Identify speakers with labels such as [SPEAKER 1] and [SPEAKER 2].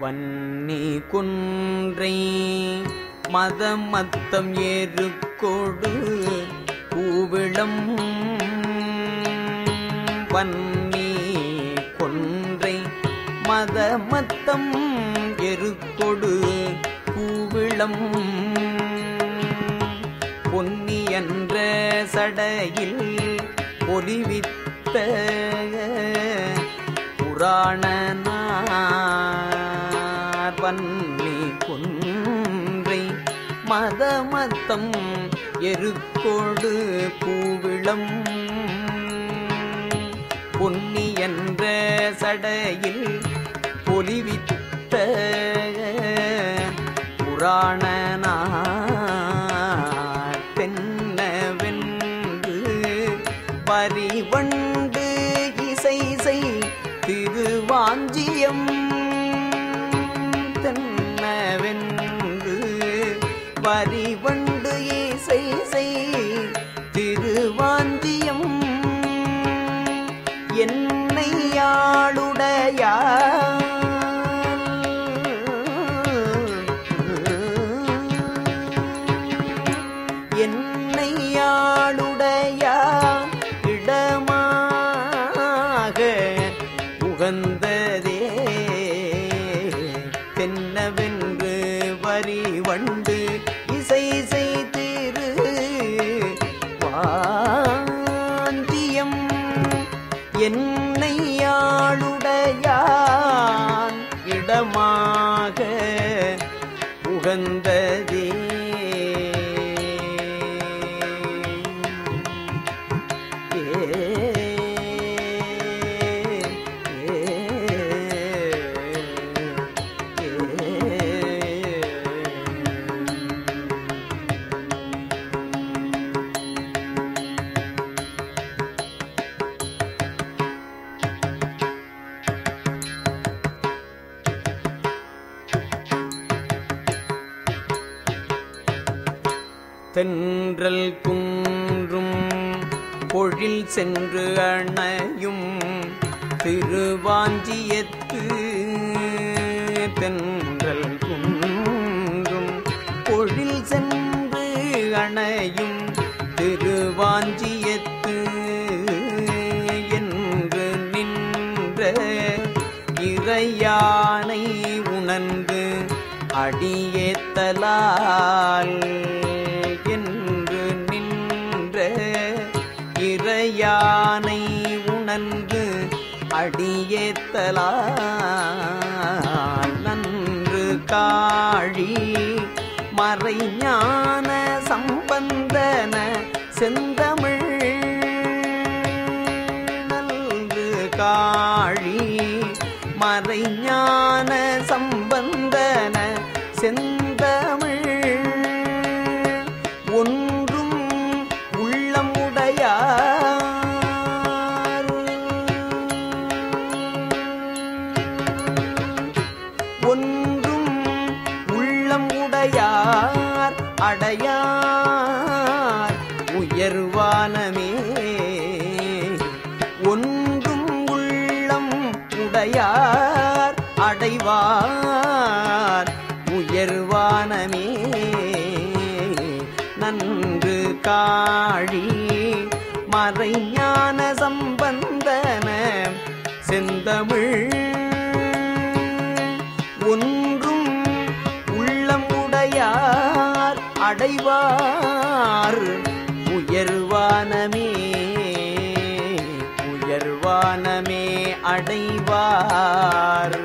[SPEAKER 1] வன்னி குன்றை மதமத்தம் ஏறுக்கொடு பூவிளம் வன்னி கொன்றை மதமத்தம் எருக்கொடு பூவிளம் பொன்னி என்ற சடையில் பொலிவித்த புராணனா வன்னி குன்றை மதமத்தம் எருக்கோடு பூவிளம். பொன்னி என்ற சடையில் பொலிவித்த புராணனார். தென்னவென்று பரிவண்டு இசை திருவாஞ்சியம் வென்று பரிவண்டு இசை செய் என்னை என்னையாளுடையான் இடமாக உகந்த தென்றல் குன்றும் பொழில் சென்று அணையும் திருவாஞ்சியத்து. தென்றல் குன்றும் பொழில் சென்று அணையும் திருவாஞ்சியத்து. என்று நின்ற இறையானை உணர்ந்து அடியேத்தலால் அடியேத்தலால் நன்று காழி மறைஞான சம்பந்தன செந்தமிழ் உள்ளம் உடையார் அடையார் உயர்வானமே. ஒன்றும் உள்ளம் உடையார் அடைவார் உயர்வானமே. நன்று காழி மறையான சம்பந்தன செந்தமிழ் உயர்வானமே உயர்வானமே அடைவார்.